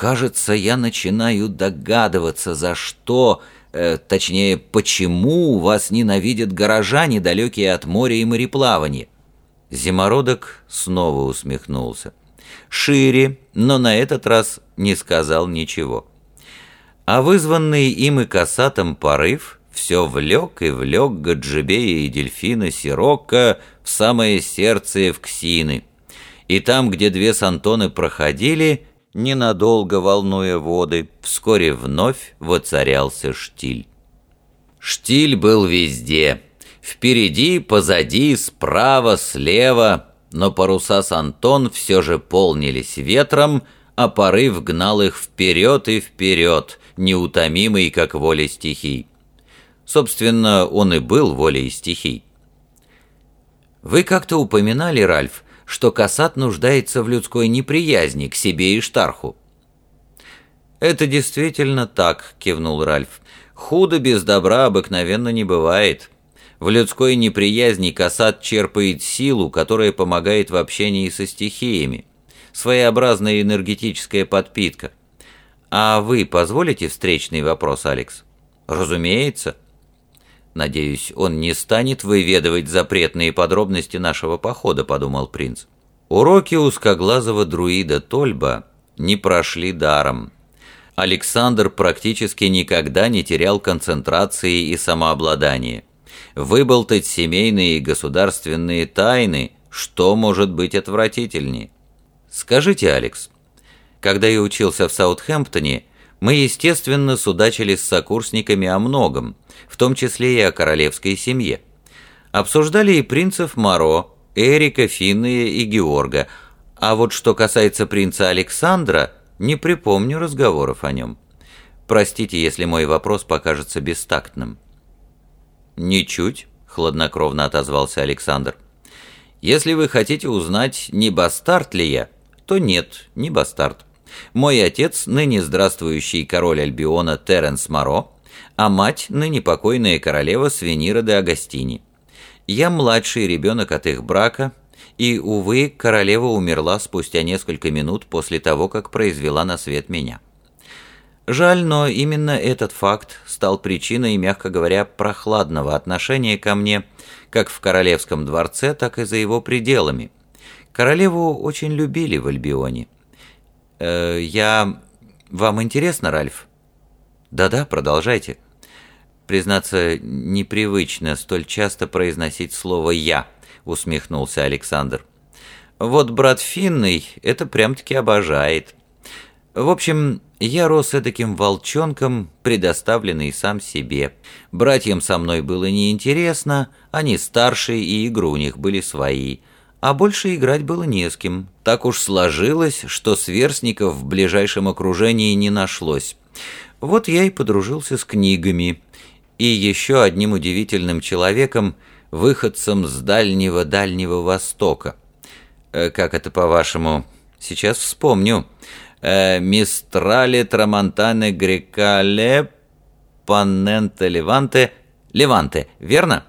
Кажется, я начинаю догадываться, за что, э, точнее, почему вас ненавидят горожане, далекие от моря и мореплавания. Зимородок снова усмехнулся. Шире, но на этот раз не сказал ничего. А вызванный им и касатом порыв все влек и влек Гаджибея и дельфина Сирокко в самое сердце Евксины. И там, где две сантоны проходили, ненадолго волнуя воды, вскоре вновь воцарялся штиль. Штиль был везде. Впереди, позади, справа, слева, но паруса Сантон все же полнились ветром, а порыв гнал их вперед и вперед, неутомимый, как воля стихий. Собственно, он и был волей стихий. Вы как-то упоминали, Ральф, что Касат нуждается в людской неприязни к себе и Штарху. «Это действительно так», — кивнул Ральф. «Худо без добра обыкновенно не бывает. В людской неприязни Касат черпает силу, которая помогает в общении со стихиями. Своеобразная энергетическая подпитка. А вы позволите встречный вопрос, Алекс? Разумеется. Надеюсь, он не станет выведывать запретные подробности нашего похода, подумал принц. Уроки узкоглазого друида Тольба не прошли даром. Александр практически никогда не терял концентрации и самообладания. Выболтать семейные и государственные тайны, что может быть отвратительнее? Скажите, Алекс, когда я учился в Саутхэмптоне, мы, естественно, судачили с сокурсниками о многом, в том числе и о королевской семье. Обсуждали и принцев Моро, Эрика, Финны и Георга, а вот что касается принца Александра, не припомню разговоров о нем. Простите, если мой вопрос покажется бестактным. «Ничуть», — хладнокровно отозвался Александр. «Если вы хотите узнать, не бастард ли я, то нет, не бастард. Мой отец, ныне здравствующий король Альбиона Теренс Моро, а мать, ныне покойная королева Свенира де Агастини. Я младший ребенок от их брака, и, увы, королева умерла спустя несколько минут после того, как произвела на свет меня. Жаль, но именно этот факт стал причиной, мягко говоря, прохладного отношения ко мне, как в королевском дворце, так и за его пределами – Королеву очень любили в Альбионе. Э, я... Вам интересно, Ральф? Да-да, продолжайте. Признаться, непривычно столь часто произносить слово «я», усмехнулся Александр. Вот брат Финный это прям-таки обожает. В общем, я рос таким волчонком, предоставленный сам себе. Братьям со мной было неинтересно, они старшие, и игры у них были свои а больше играть было не с кем. Так уж сложилось, что сверстников в ближайшем окружении не нашлось. Вот я и подружился с книгами. И еще одним удивительным человеком, выходцем с дальнего-дальнего Востока. Э, как это по-вашему? Сейчас вспомню. Э, Мистрале Трамонтане Грекале Паненте Леванте Леванте, верно?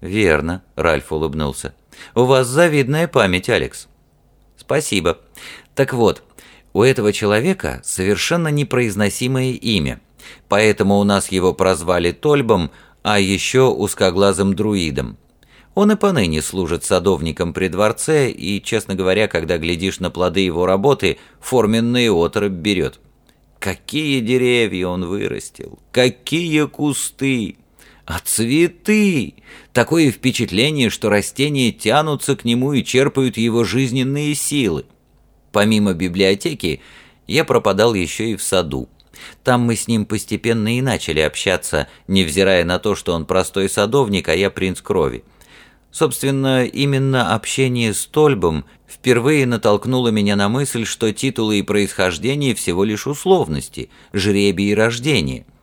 Верно, Ральф улыбнулся. У вас завидная память, Алекс. Спасибо. Так вот, у этого человека совершенно непроизносимое имя, поэтому у нас его прозвали Тольбом, а еще узкоглазым друидом. Он и поныне служит садовником при дворце, и, честно говоря, когда глядишь на плоды его работы, форменные оторопь берет. Какие деревья он вырастил, какие кусты! А цветы! Такое впечатление, что растения тянутся к нему и черпают его жизненные силы. Помимо библиотеки, я пропадал еще и в саду. Там мы с ним постепенно и начали общаться, невзирая на то, что он простой садовник, а я принц крови. Собственно, именно общение с Тольбом впервые натолкнуло меня на мысль, что титулы и происхождение всего лишь условности, жребий и рождение –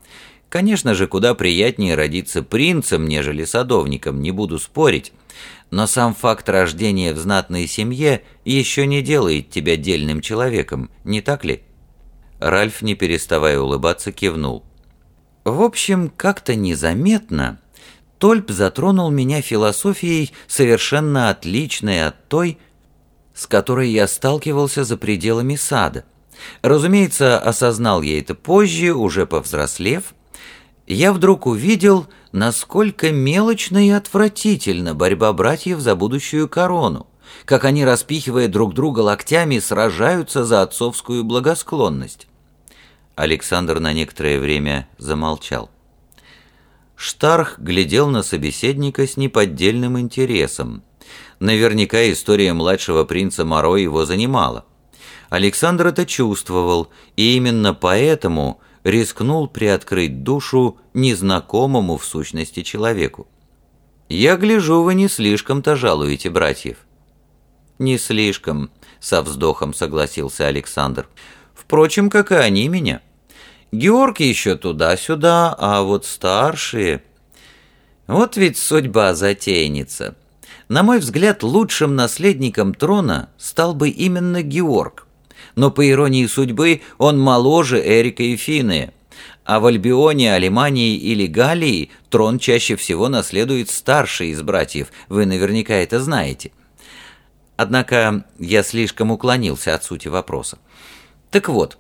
Конечно же, куда приятнее родиться принцем, нежели садовником, не буду спорить. Но сам факт рождения в знатной семье еще не делает тебя дельным человеком, не так ли? Ральф, не переставая улыбаться, кивнул. В общем, как-то незаметно Тольп затронул меня философией, совершенно отличной от той, с которой я сталкивался за пределами сада. Разумеется, осознал я это позже, уже повзрослев. Я вдруг увидел, насколько мелочно и отвратительна борьба братьев за будущую корону, как они, распихивая друг друга локтями, сражаются за отцовскую благосклонность. Александр на некоторое время замолчал. Штарх глядел на собеседника с неподдельным интересом. Наверняка история младшего принца Моро его занимала. Александр это чувствовал, и именно поэтому рискнул приоткрыть душу незнакомому в сущности человеку. «Я гляжу, вы не слишком-то жалуете братьев». «Не слишком», — со вздохом согласился Александр. «Впрочем, как и они меня». Георг еще туда-сюда, а вот старшие... Вот ведь судьба затейница. На мой взгляд, лучшим наследником трона стал бы именно Георг. Но по иронии судьбы он моложе Эрика и Фины. А в Альбионе, Алимании или Галлии трон чаще всего наследует старший из братьев, вы наверняка это знаете. Однако я слишком уклонился от сути вопроса. Так вот,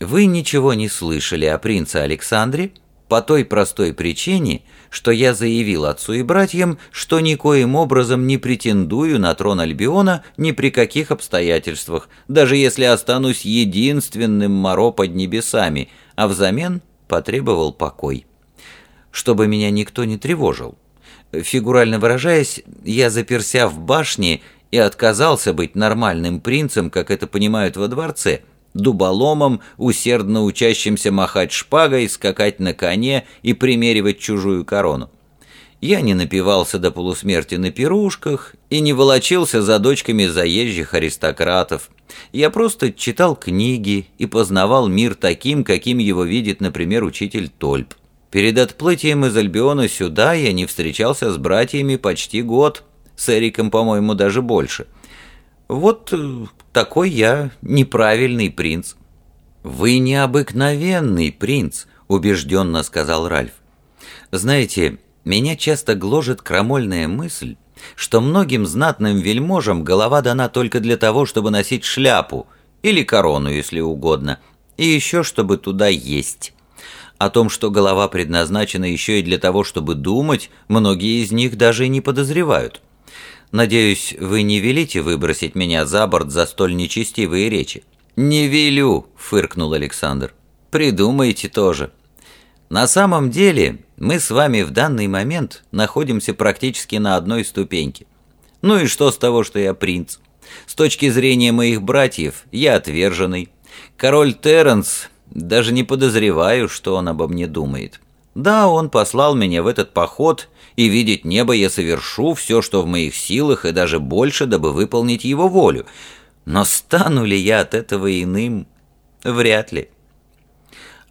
вы ничего не слышали о принце Александре по той простой причине, что я заявил отцу и братьям, что никоим образом не претендую на трон Альбиона ни при каких обстоятельствах, даже если останусь единственным Моро под небесами, а взамен потребовал покой. Чтобы меня никто не тревожил. Фигурально выражаясь, я заперся в башне и отказался быть нормальным принцем, как это понимают во дворце – дуболомом, усердно учащимся махать шпагой, скакать на коне и примеривать чужую корону. Я не напивался до полусмерти на пирушках и не волочился за дочками заезжих аристократов. Я просто читал книги и познавал мир таким, каким его видит, например, учитель Тольп. Перед отплытием из Альбиона сюда я не встречался с братьями почти год, с Эриком, по-моему, даже больше. Вот э, такой я неправильный принц». «Вы необыкновенный принц», — убежденно сказал Ральф. «Знаете, меня часто гложет крамольная мысль, что многим знатным вельможам голова дана только для того, чтобы носить шляпу, или корону, если угодно, и еще чтобы туда есть. О том, что голова предназначена еще и для того, чтобы думать, многие из них даже и не подозревают. Надеюсь, вы не велите выбросить меня за борт за столь нечестивые речи?» «Не велю», — фыркнул Александр. «Придумайте тоже. На самом деле, мы с вами в данный момент находимся практически на одной ступеньке. Ну и что с того, что я принц? С точки зрения моих братьев, я отверженный. Король Терренс, даже не подозреваю, что он обо мне думает. Да, он послал меня в этот поход и видеть небо я совершу все, что в моих силах, и даже больше, дабы выполнить его волю. Но стану ли я от этого иным? Вряд ли.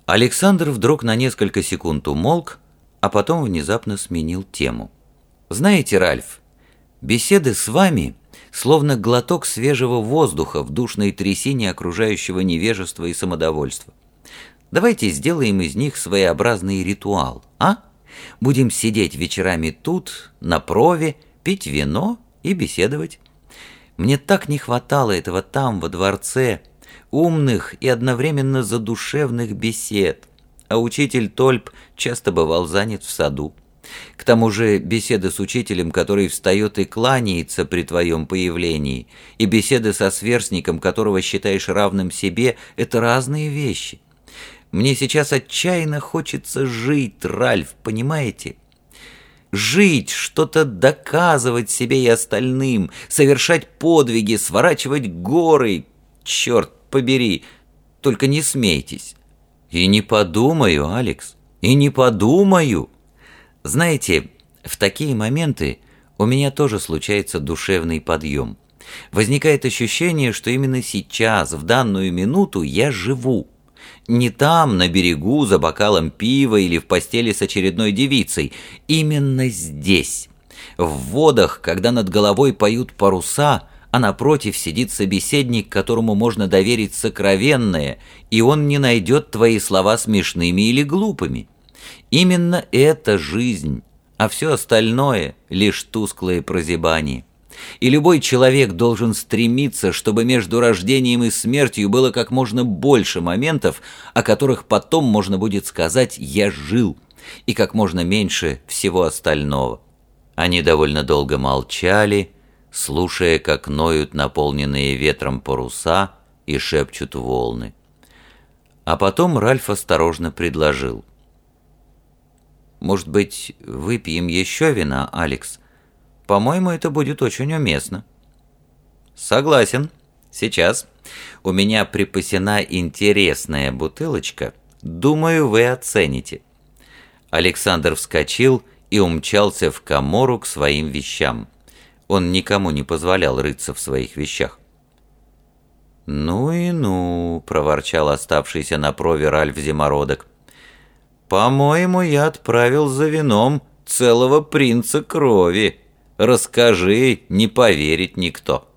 Александр вдруг на несколько секунд умолк, а потом внезапно сменил тему. «Знаете, Ральф, беседы с вами словно глоток свежего воздуха в душной трясине окружающего невежества и самодовольства. Давайте сделаем из них своеобразный ритуал, а?» Будем сидеть вечерами тут, на прове, пить вино и беседовать. Мне так не хватало этого там, во дворце, умных и одновременно задушевных бесед, а учитель Тольп часто бывал занят в саду. К тому же беседы с учителем, который встает и кланяется при твоем появлении, и беседы со сверстником, которого считаешь равным себе, это разные вещи. Мне сейчас отчаянно хочется жить, Ральф, понимаете? Жить, что-то доказывать себе и остальным, совершать подвиги, сворачивать горы. Черт побери, только не смейтесь. И не подумаю, Алекс, и не подумаю. Знаете, в такие моменты у меня тоже случается душевный подъем. Возникает ощущение, что именно сейчас, в данную минуту, я живу. Не там, на берегу, за бокалом пива или в постели с очередной девицей. Именно здесь. В водах, когда над головой поют паруса, а напротив сидит собеседник, которому можно доверить сокровенное, и он не найдет твои слова смешными или глупыми. Именно это жизнь, а все остальное — лишь тусклые прозябания. И любой человек должен стремиться, чтобы между рождением и смертью было как можно больше моментов, о которых потом можно будет сказать «я жил», и как можно меньше всего остального. Они довольно долго молчали, слушая, как ноют наполненные ветром паруса и шепчут волны. А потом Ральф осторожно предложил. «Может быть, выпьем еще вина, Алекс? По-моему, это будет очень уместно». «Согласен. Сейчас. У меня припасена интересная бутылочка. Думаю, вы оцените». Александр вскочил и умчался в комору к своим вещам. Он никому не позволял рыться в своих вещах. «Ну и ну», — проворчал оставшийся на прове Ральф Зимородок. «По-моему, я отправил за вином целого принца крови. Расскажи, не поверит никто».